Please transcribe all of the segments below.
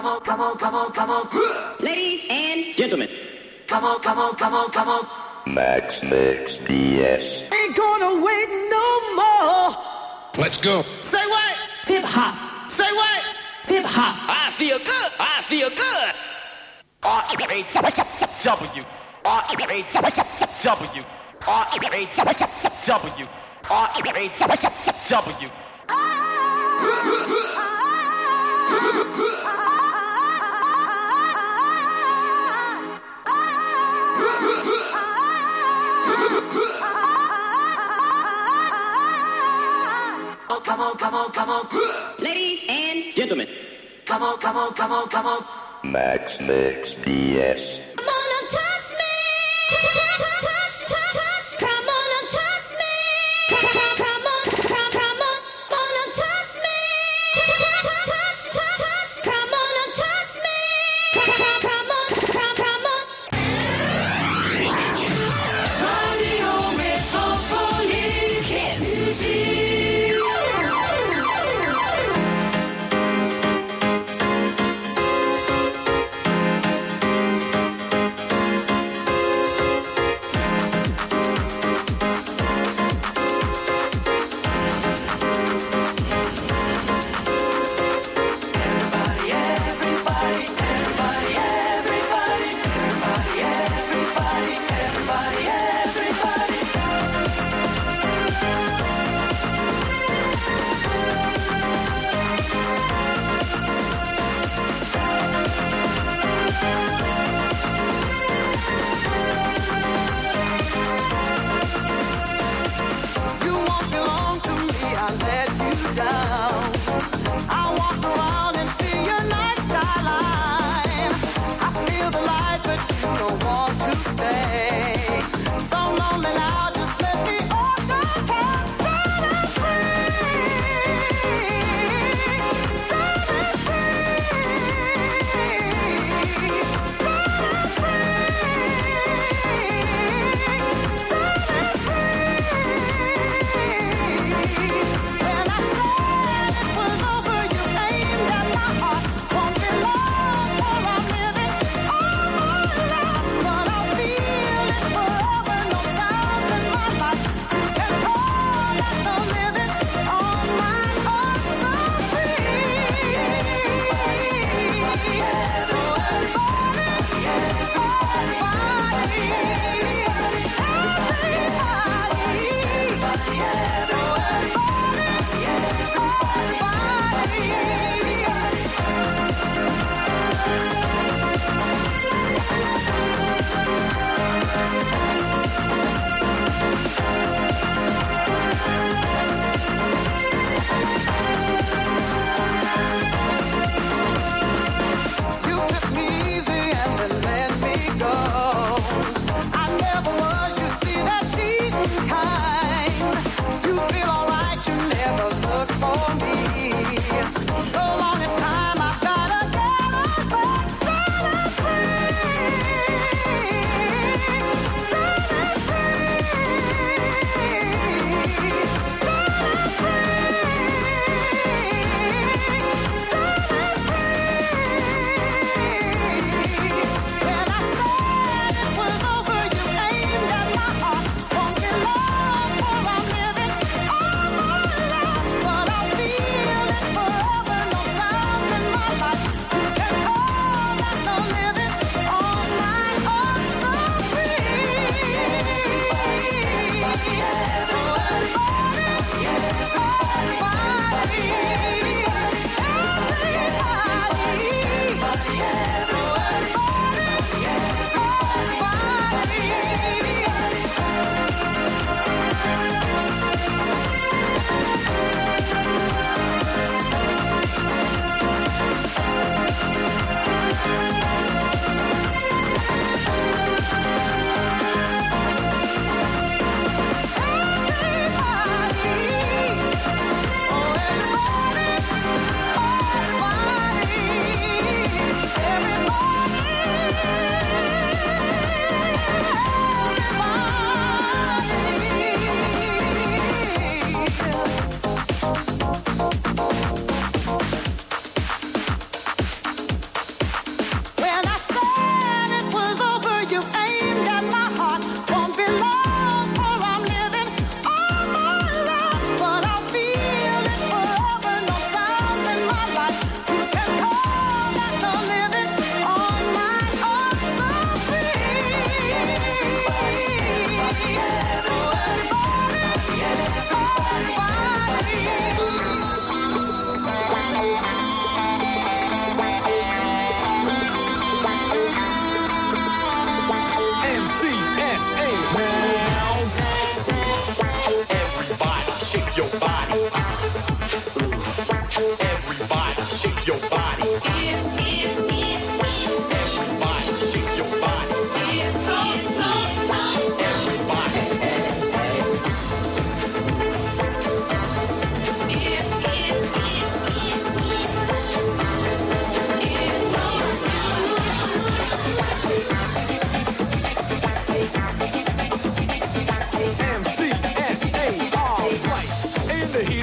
Come on, come on, come on, come on. Ladies and gentlemen. Come on, come on, come on, come on. Max Mix DS. Ain't gonna wait no more. Let's go. Say what? Hip hop. Say what? Hip hop. I feel good. I feel good. R A W R come on, come on, come on. Ladies and gentlemen. Come on, come on, come on, come on. Max Mix DS. Come on touch me. Touch, touch, touch.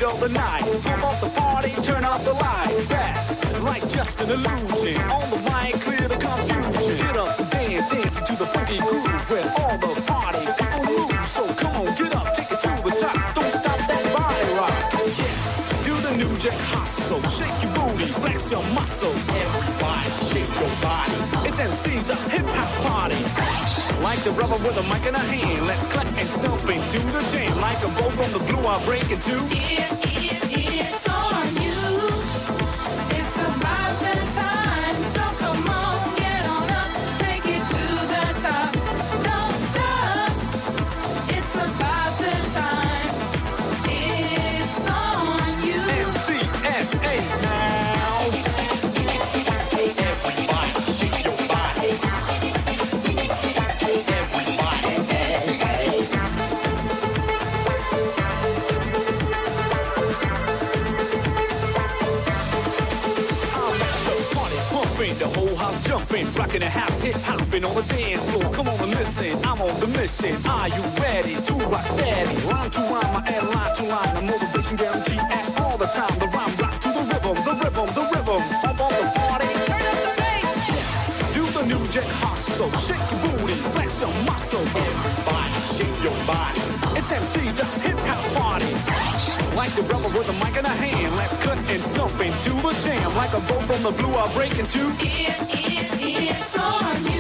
All the night. Pump up the party, turn off the lights. Fast, like just an illusion. On the mic, clear the confusion. Get up and dance, dancing to the funky groove where all the party people move. So come on, get up, take it to the top. Don't stop that body rock. Yeah, do the new jack hustle. Shake your booty, flex your muscles. Everybody, shake your body. It's MC's hip hop party. Like the rubber with a mic in a hand. Let's cut and stomp into the jam. Like a bolt from the blue, I'll break into. It, house jumping, rocking the house, hip hopping on the dance floor. Come on and listen, I'm on the mission. Are you ready to rock steady? Rhyme to rhyme, I add line to line. The motivation guarantee at all the time. The rhyme rock to the rhythm, the rhythm, the rhythm. Pump on the party, turn up the bass. Do the new jack hustle, shake your booty, flex your muscle. Everybody, shake your body. It's MC's hip hop party. Like the rubber with a mic in a hand, let's cut and stomp into the jam. Like a bolt from the blue, I'll break into. It, it, it's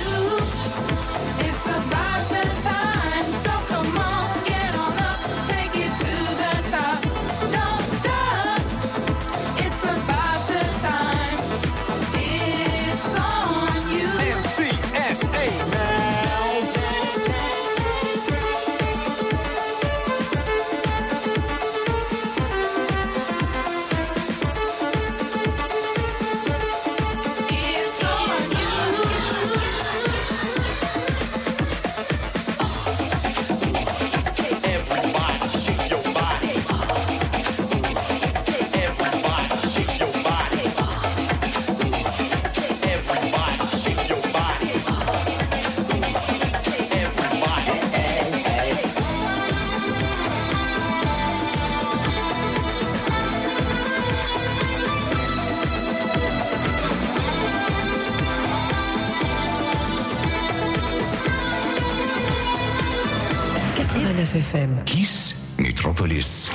FM, Kiss Metropolis.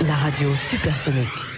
la radio supersonique.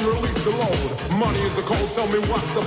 Release the load. Money is the code, tell me what's the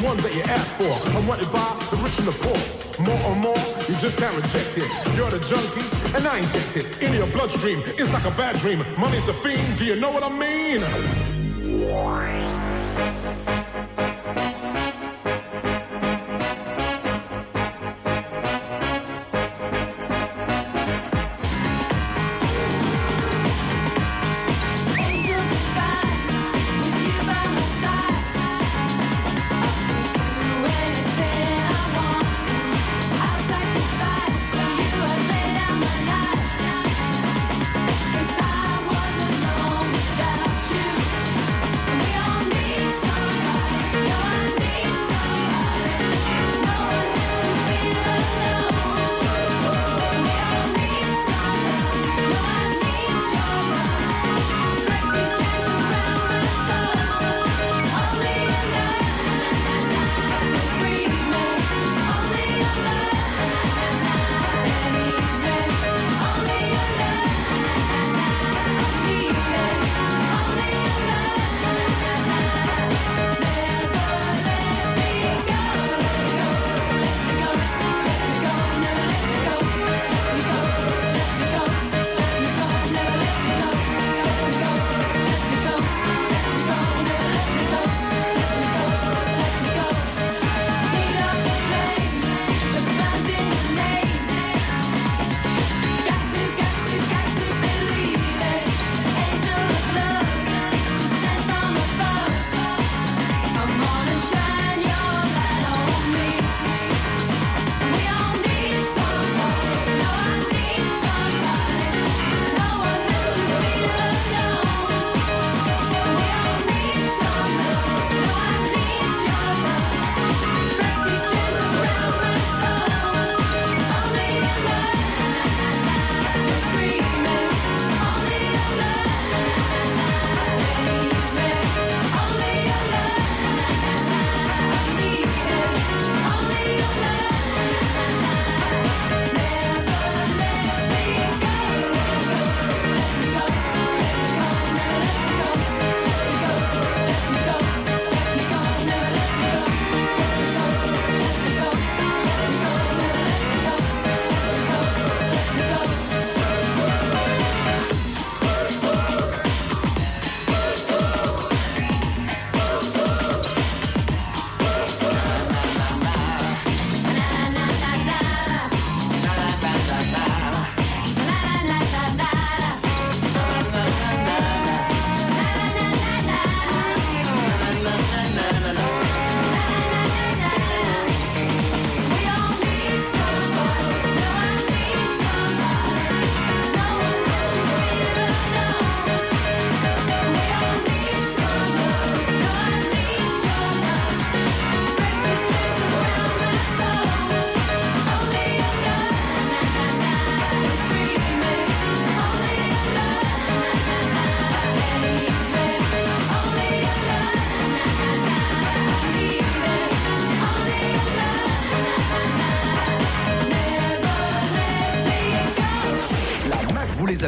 the one that you asked for. I'm wanted by the rich and the poor. More or more, you just can't reject it. You're the junkie, and I inject it into your bloodstream. It's like a bad dream. Money's a fiend, do you know what I mean?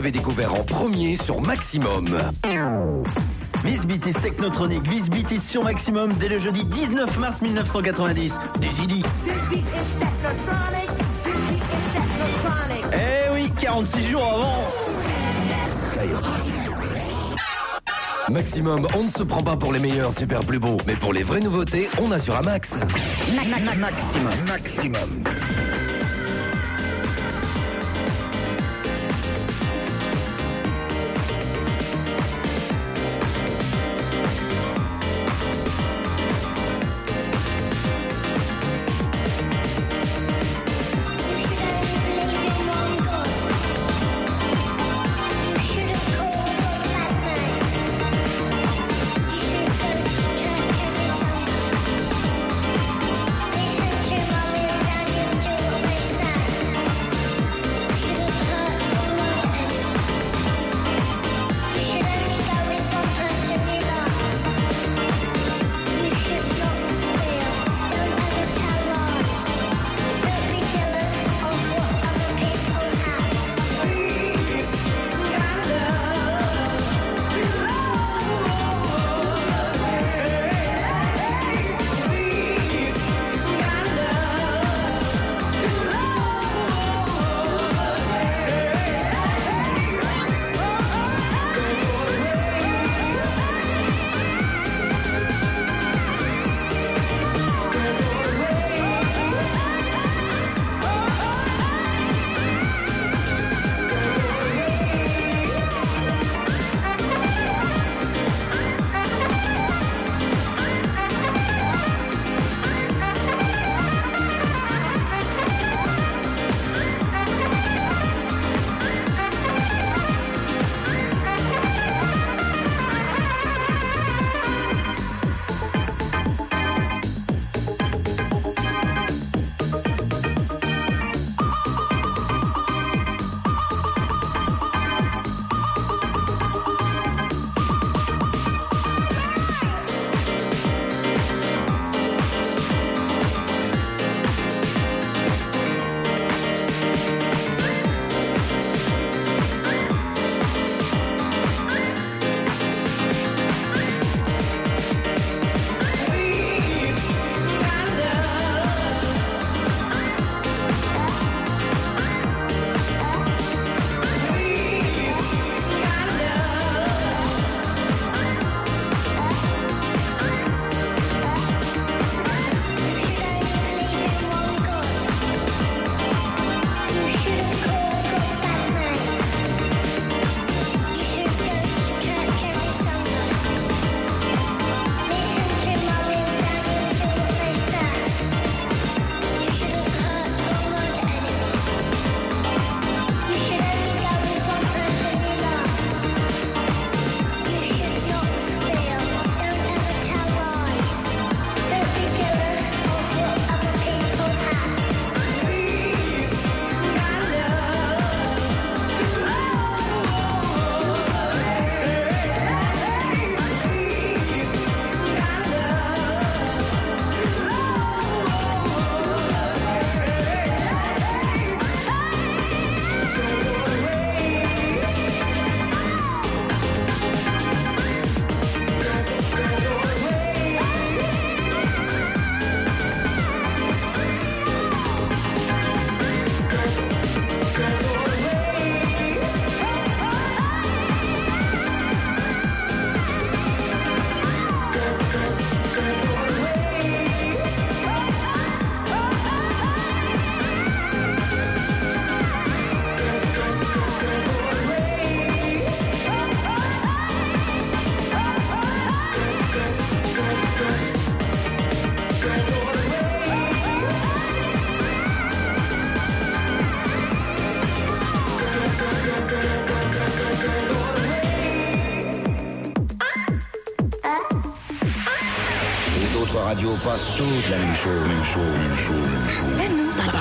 L'avez découvert en premier sur Maximum. Miss Beatis Technotronic, Miss Beatis sur Maximum dès le jeudi 19 mars 1990. Des. Eh oui, 46 jours avant. Maximum, on ne se prend pas pour les meilleurs super plus beaux, mais pour les vraies nouveautés, on assure à max. Maximum, maximum.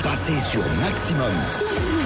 Passer sur maximum.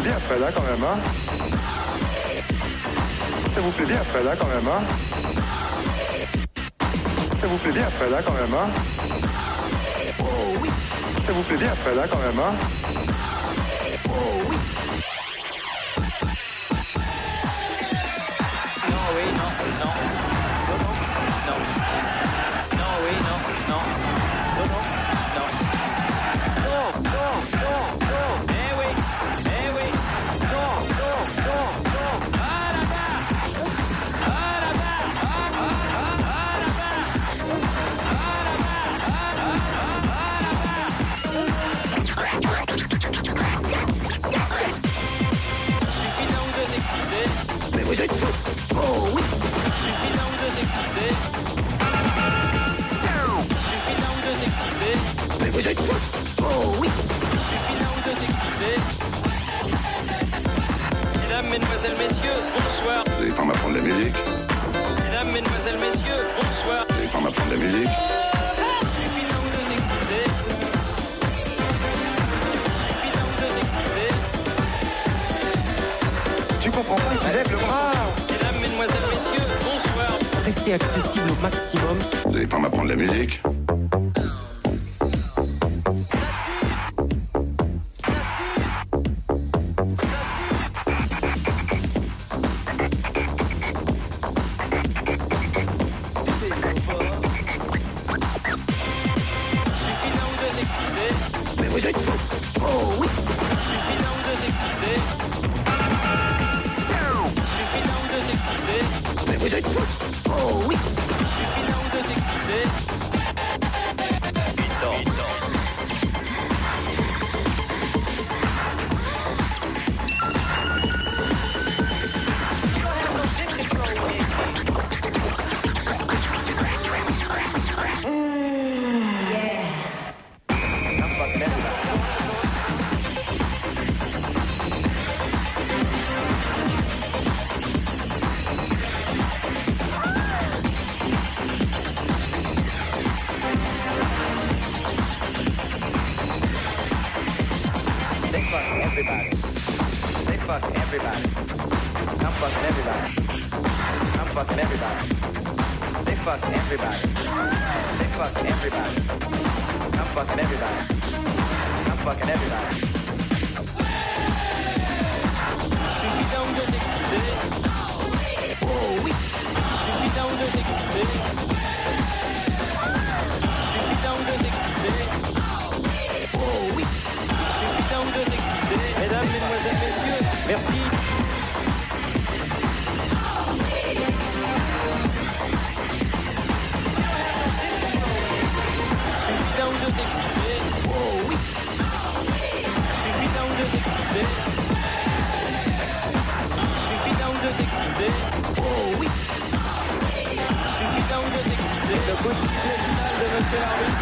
fait bien après là quand même, hein. Ça vous fait bien après là quand même, hein. Ça vous fait bien après là quand même, hein. Oh oui Ça vous fait bien après là quand même, hein. vous êtes fous. Oh oui. Suffit d'un ou deux excités. Suffit d'un ou deux excités. Mais vous êtes fous. Oh oui. Suffit d'un ou deux. Mesdames, mesdemoiselles, messieurs, bonsoir. Vous allez pas m'apprendre la musique? Mesdames, mesdemoiselles, messieurs, bonsoir. Vous allez pas m'apprendre la musique? comprends pas. Lève le bras. Mesdames, Mesdemoiselles, Messieurs, bonsoir. Restez accessible au maximum. Vous allez pas m'apprendre la musique? Everybody. I'm fucking everybody. I'm fucking everybody. Final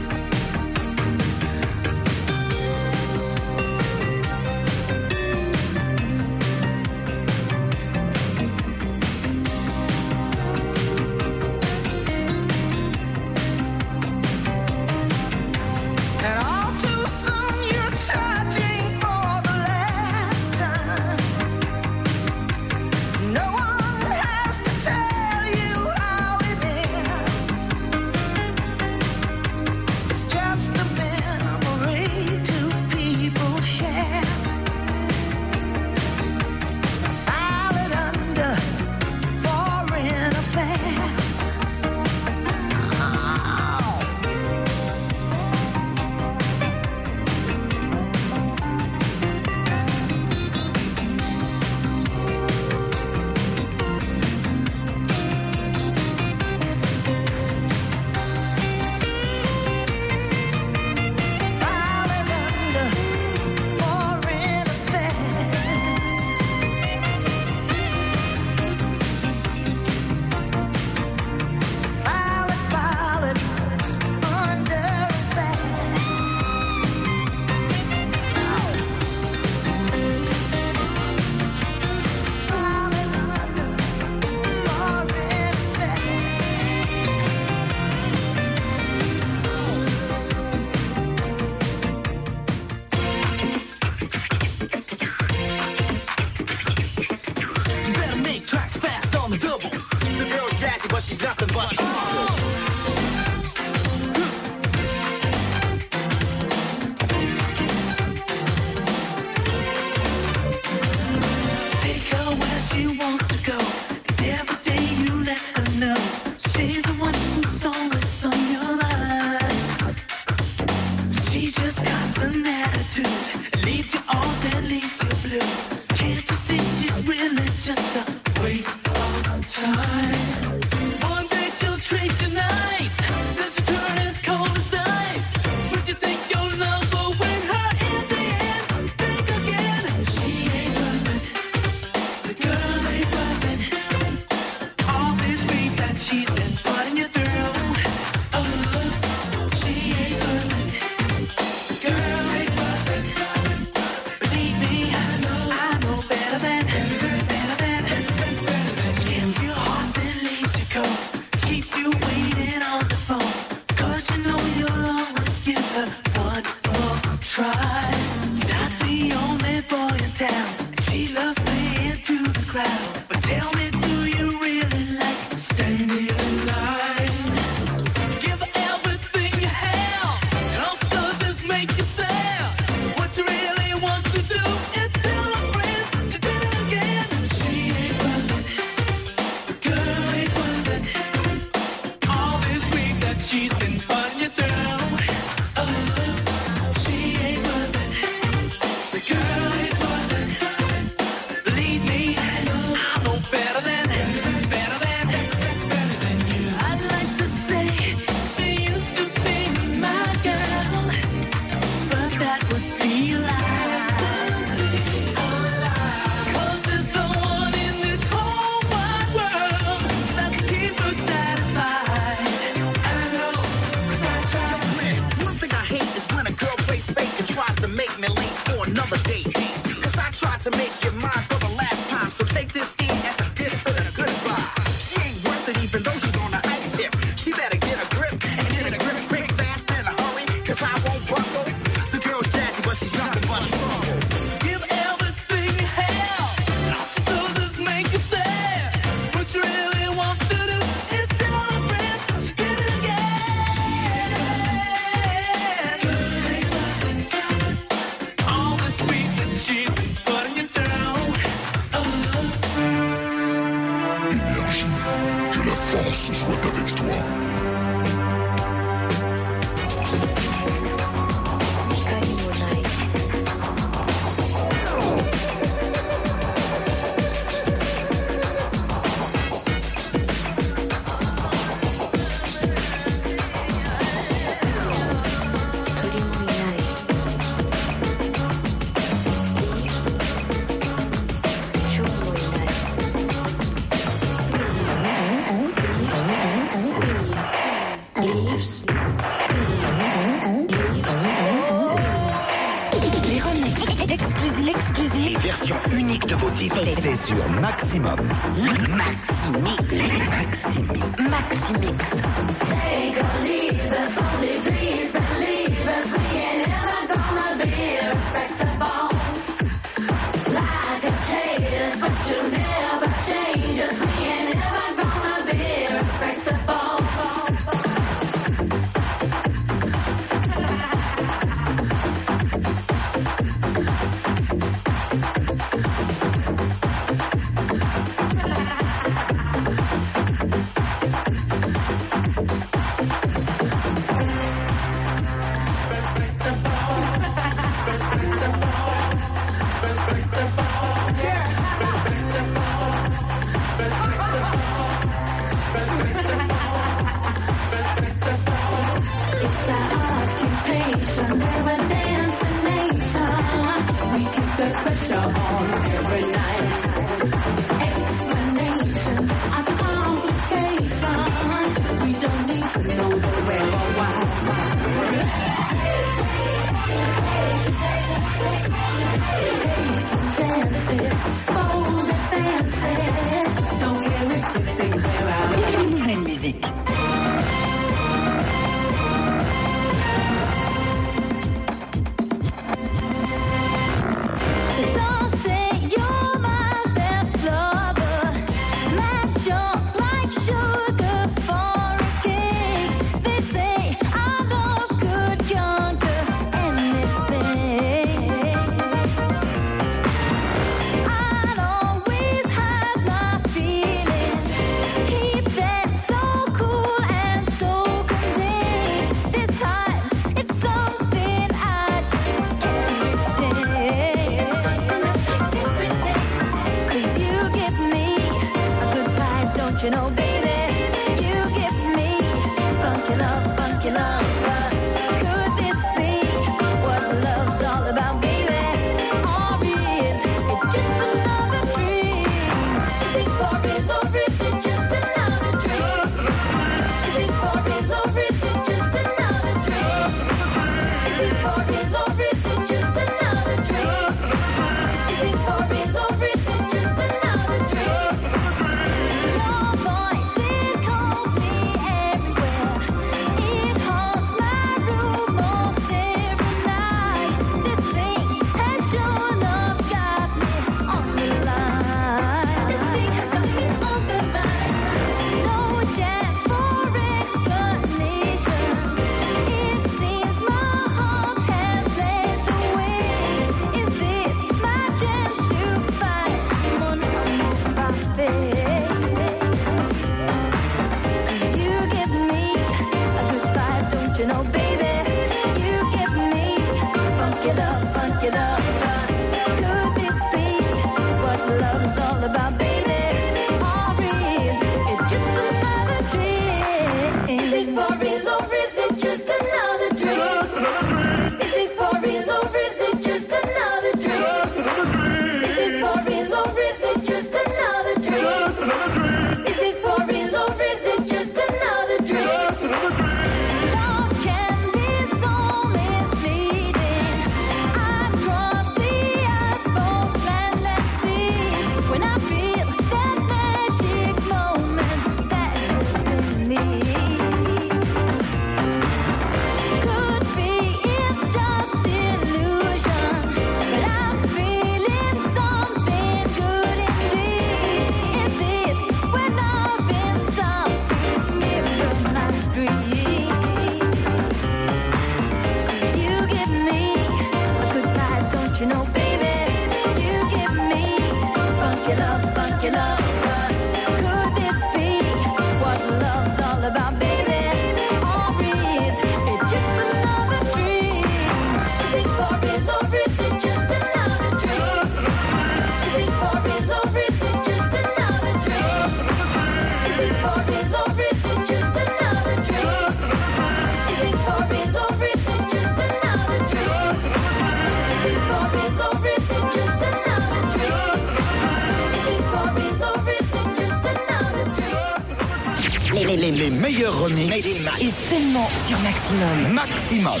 les, meilleurs remixes et seulement sur Maximum. Maximum.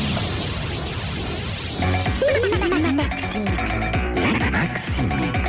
Maximix. Maximix.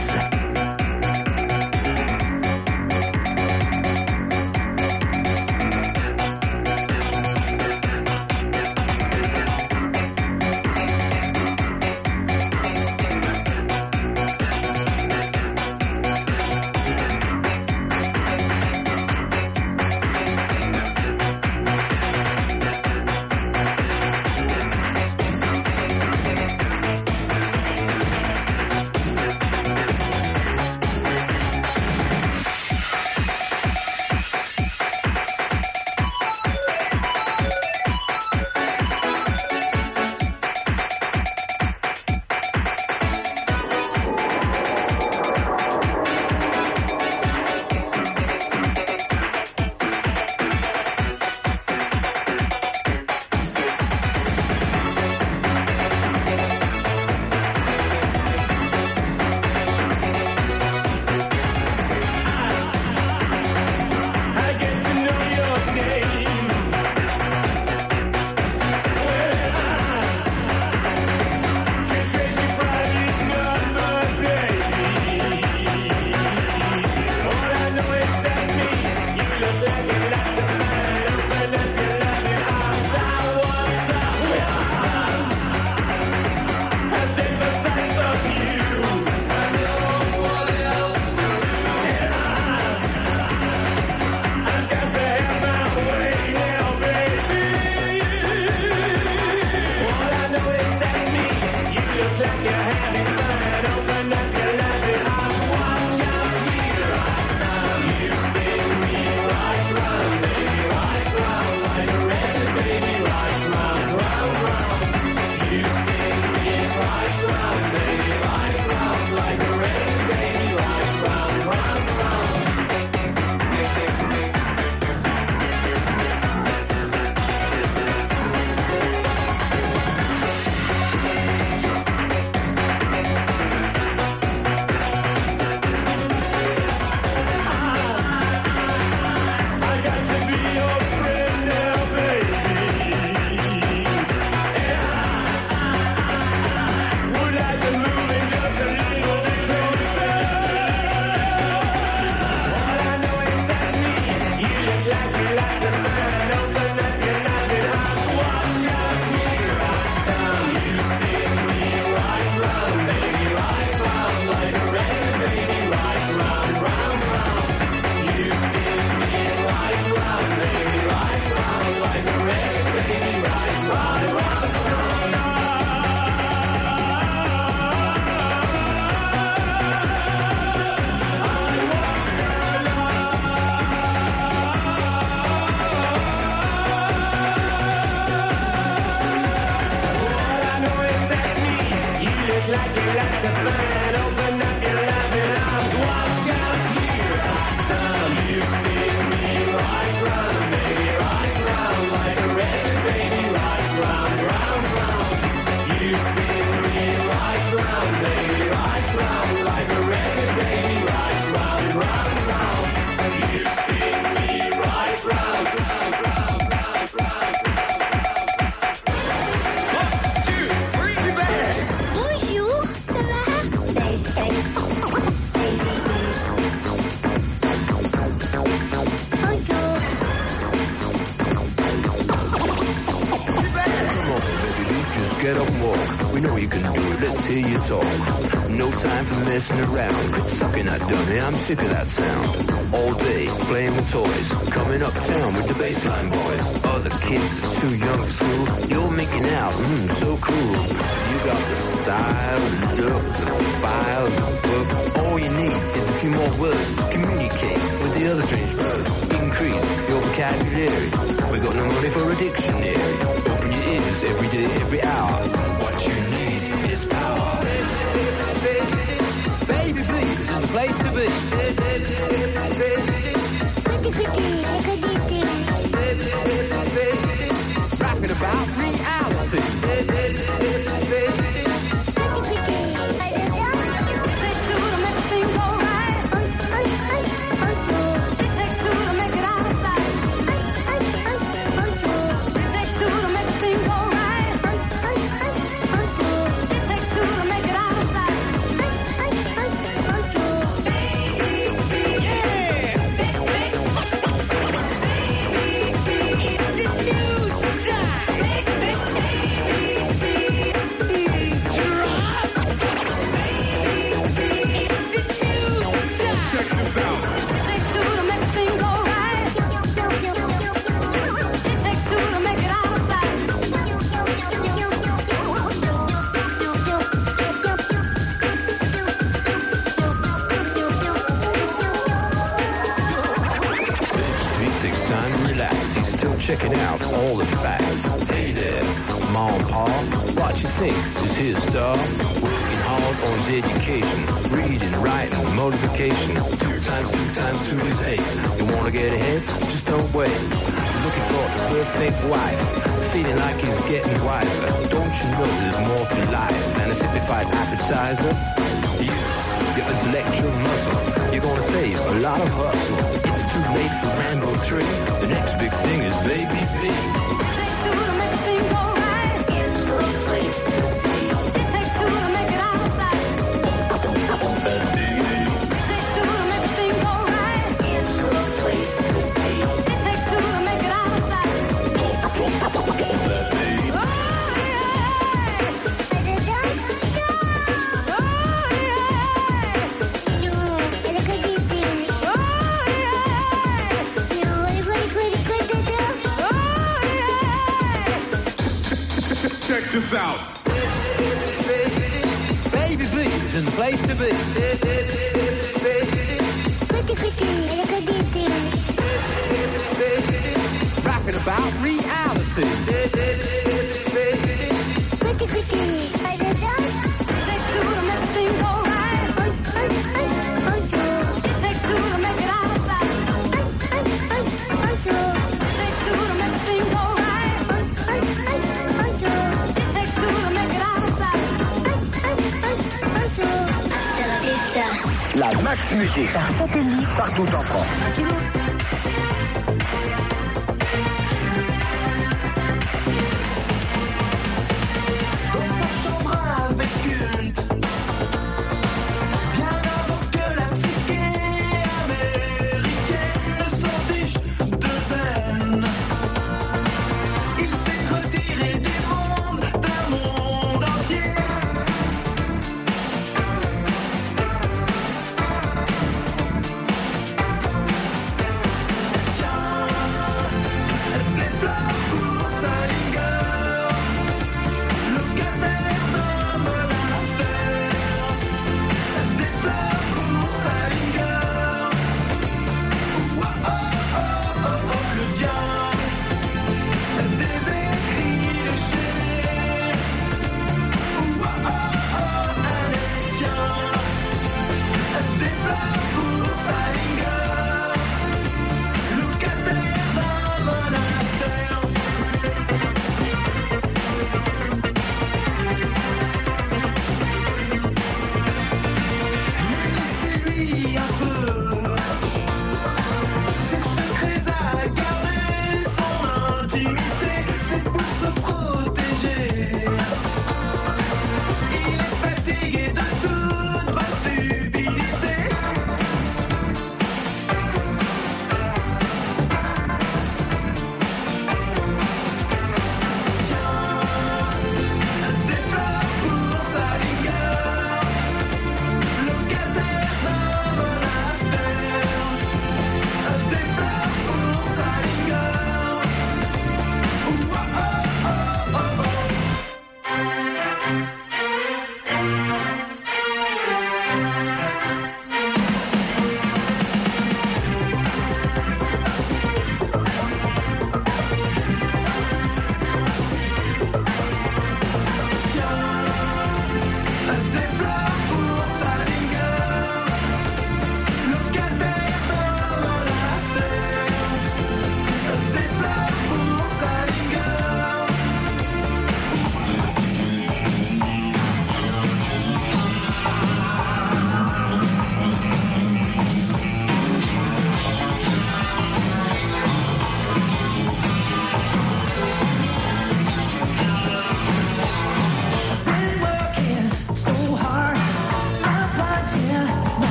Checonas.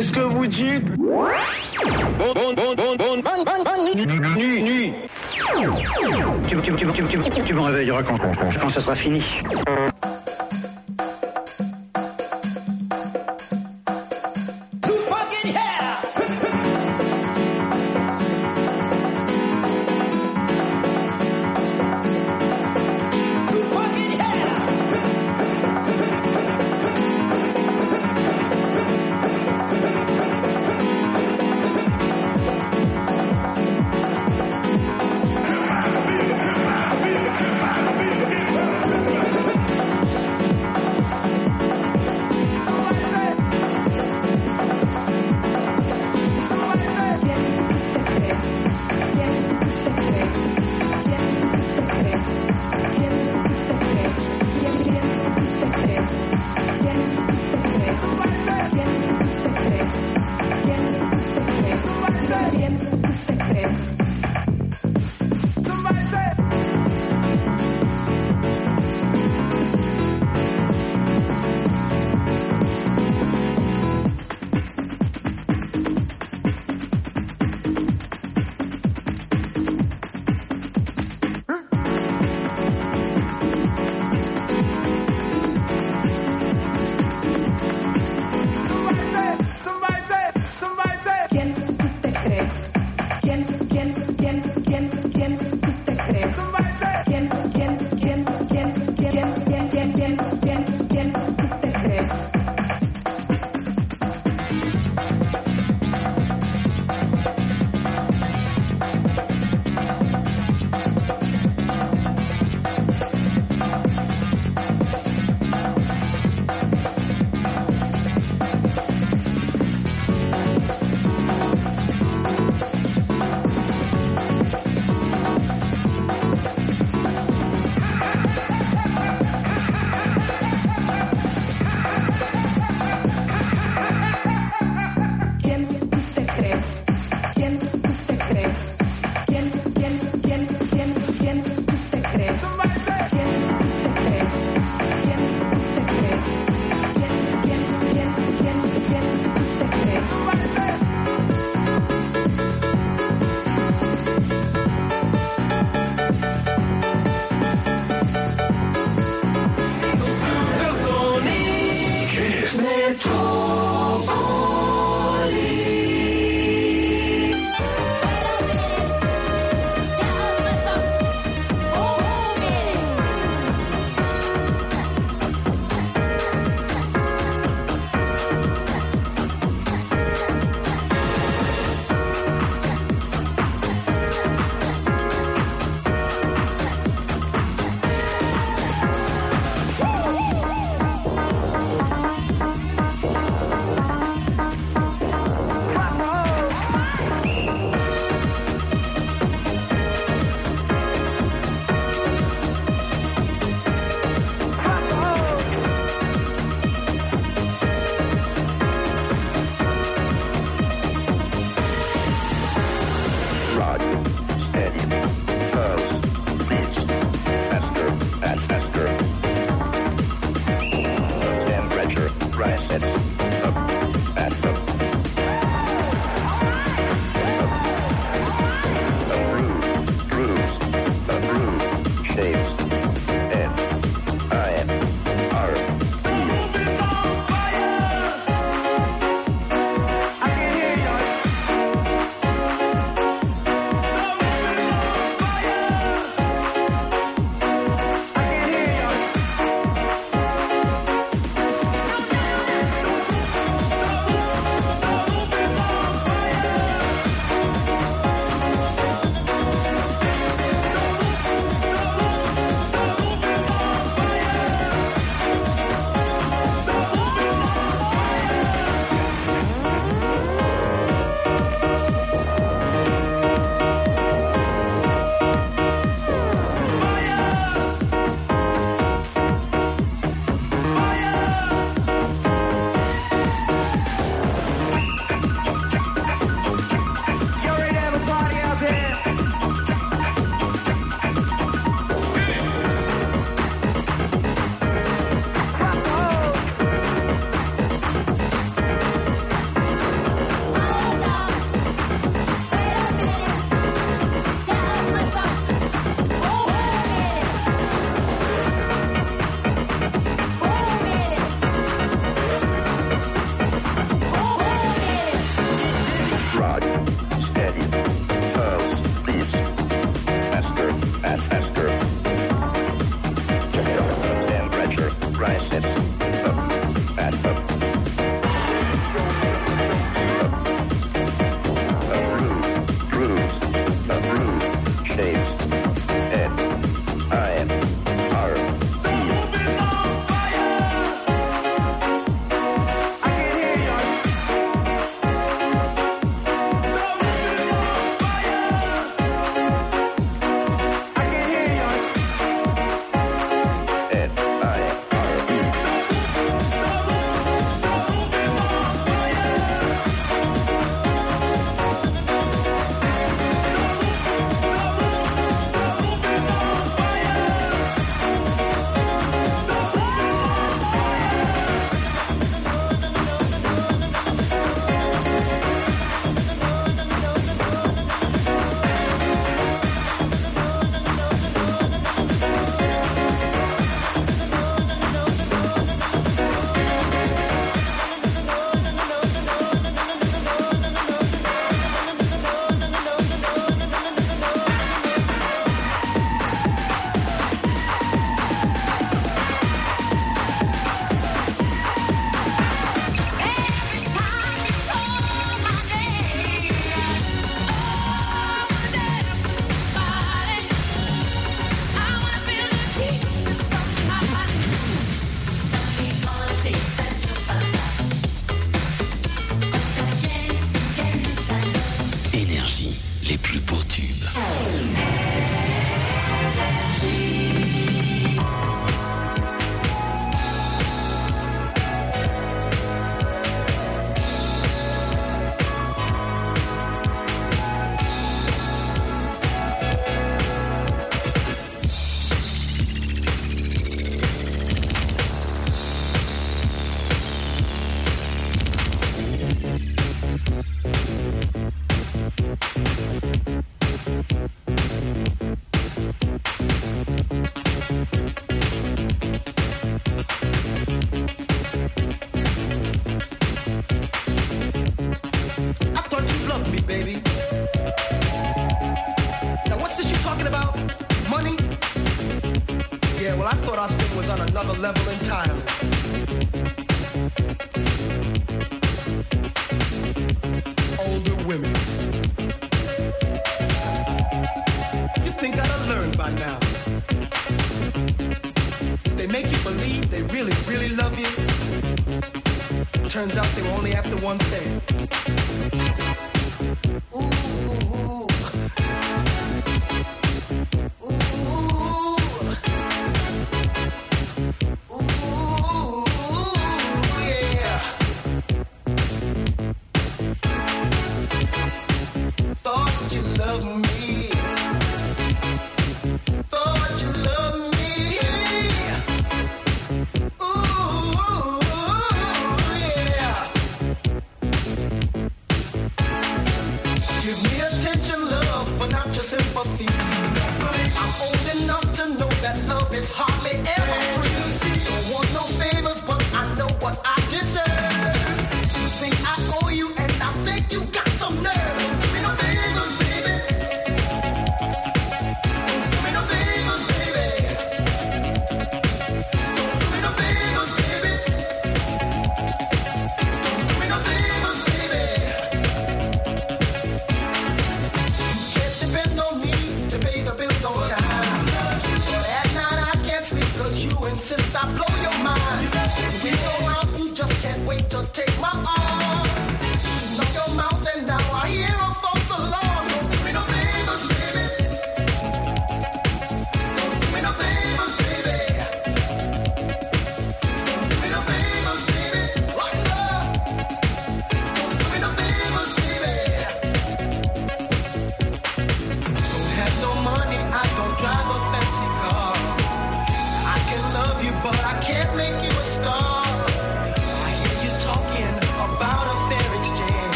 Qu'est-ce que vous dites Bon bon bon bon bon bon bon bon nuit nuit. Tu, tu, tu, tu, tu, tu, tu me réveilleras quand, quand, quand, quand ça sera fini.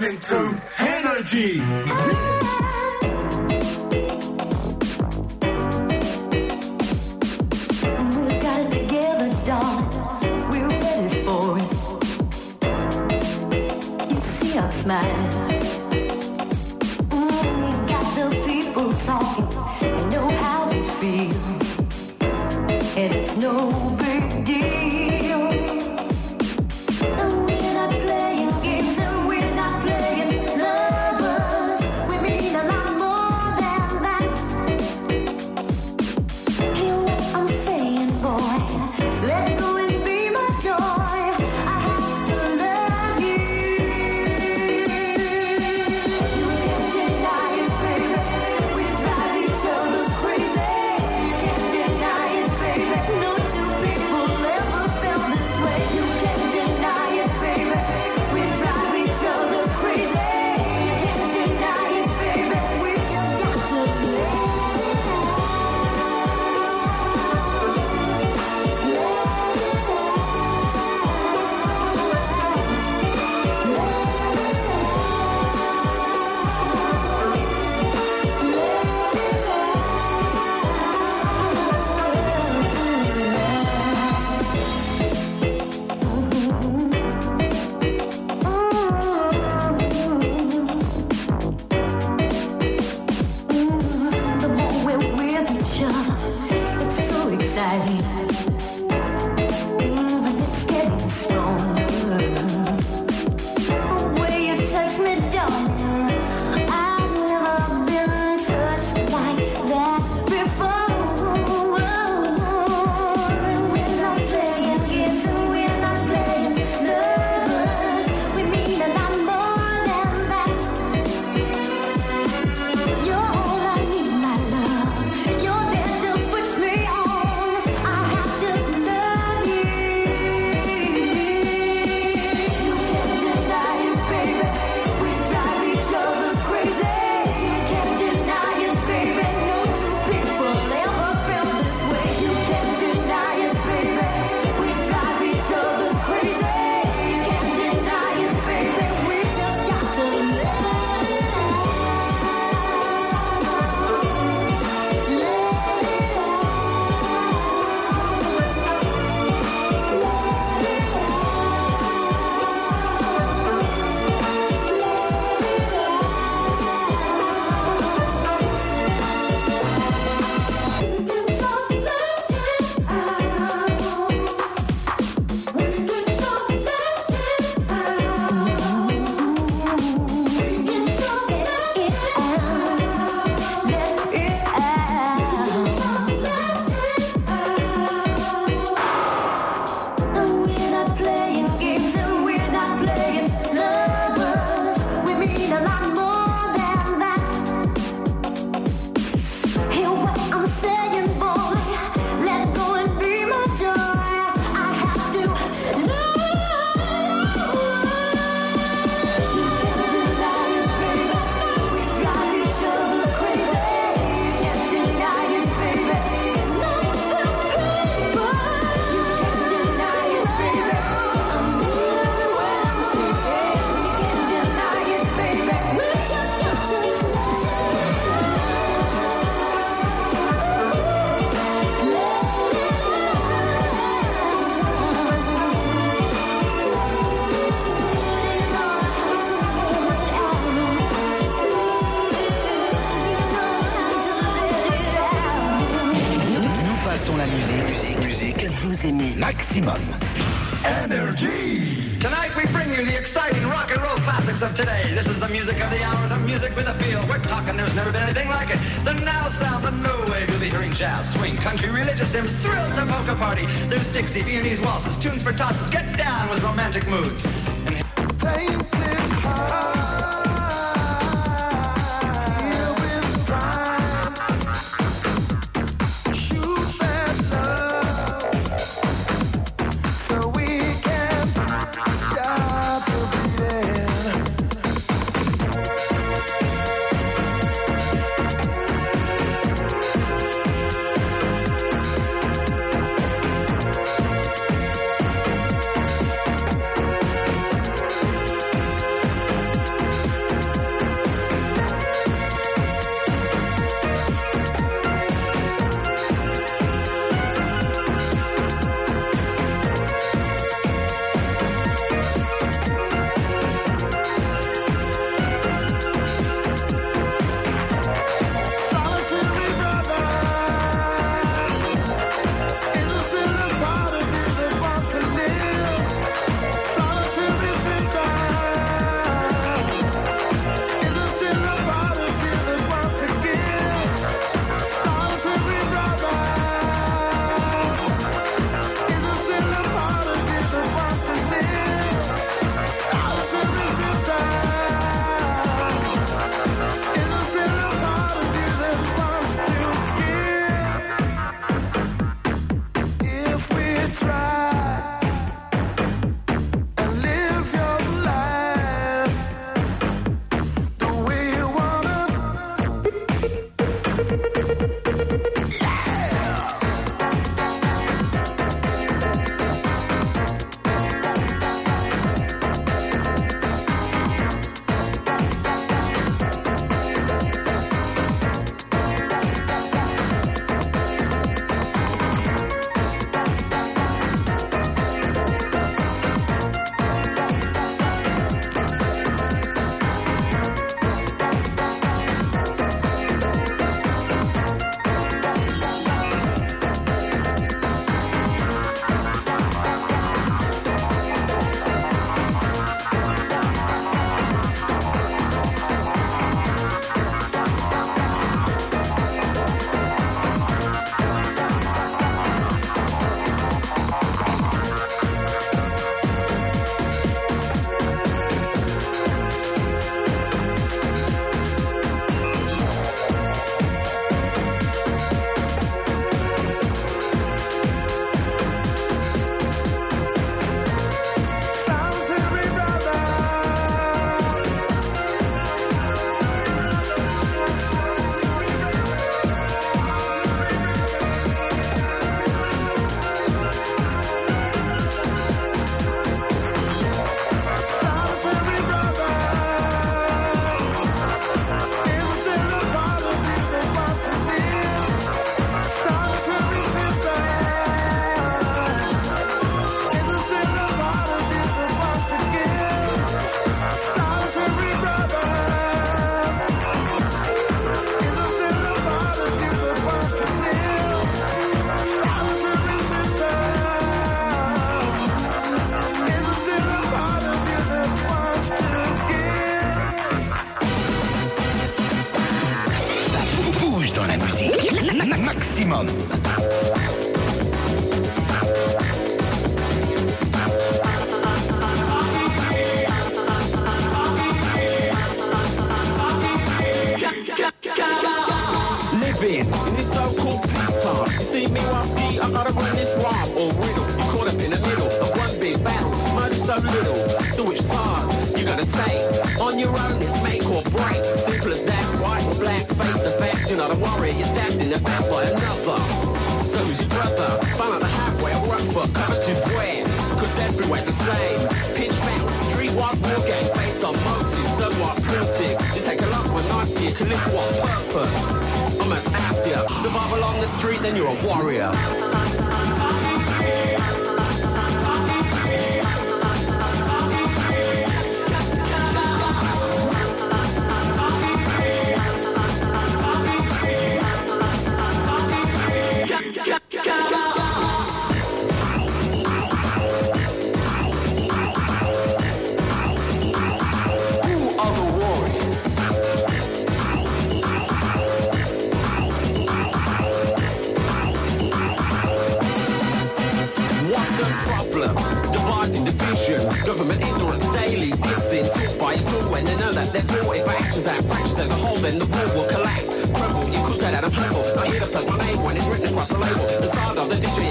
Listening to Energy. Energy! Tonight we bring you the exciting rock and roll classics of today. This is the music of the hour, the music with a feel. We're talking, there's never been anything like it. The now sound, the no wave. You'll be hearing jazz, swing, country, religious hymns, thrill to poker party. There's Dixie, Viennese waltzes, tunes for tots. Get down with romantic moods. And...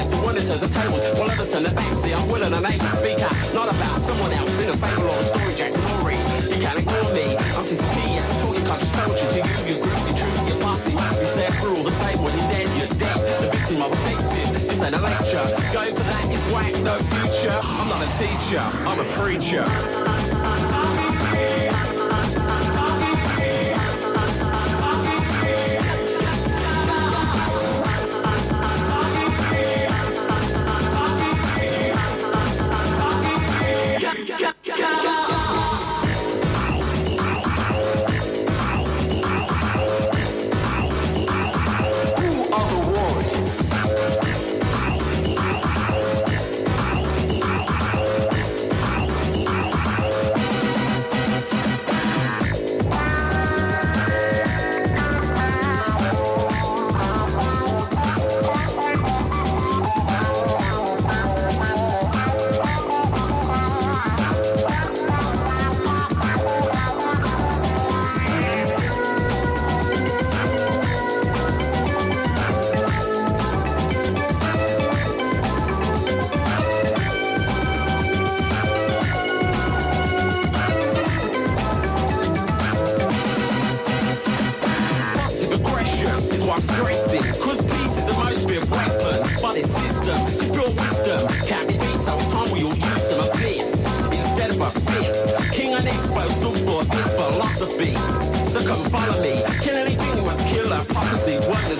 the the one that turns the table. While others turn their backs, see, I'm willing and able to speak out. Not about someone else in a fable or a story, Jack Glory. You can't ignore me. I'm just I'm talking poetry to you. You're groovy, true, you're fussy. You said all the same when you're dead, you're dead. The victim of a victim. This ain't a lecture. Going for that is whack, no future. I'm not a teacher, I'm a preacher.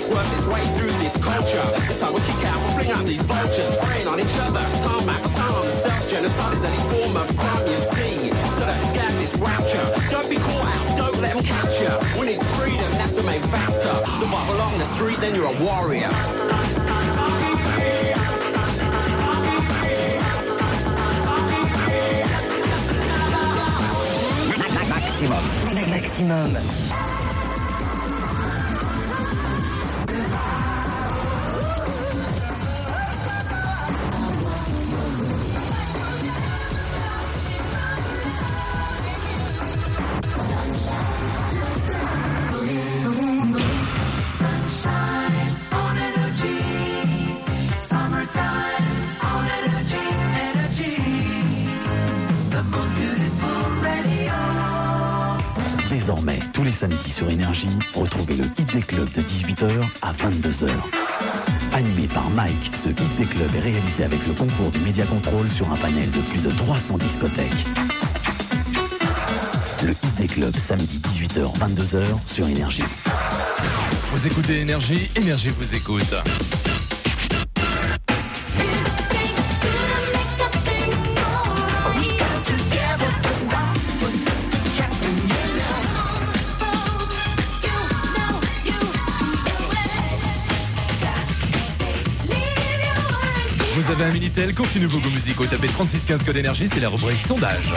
That's its way through this culture. How we kick out, we bring out these vultures. Preying on each other. Self-genocide is any form of crime you see. So don't rapture. Don't be caught out, don't let them catch you. When it's freedom, that's the main factor. Survive along the street, then you're a warrior. Maxximum. Maxximum. Désormais, tous les samedis sur Énergie, retrouvez le Hit des clubs de 18h à 22h. Animé par Mike, ce Hit des clubs est réalisé avec le concours du Média Control sur un panel de plus de 300 discothèques. Le Hit des clubs, samedi 18h, 22h sur Énergie. Vous écoutez Énergie, Énergie vous écoute. Vous avez un Minitel, confiez-nous vos goûts musicaux. Tapez 3615 code énergie, c'est la rubrique sondage.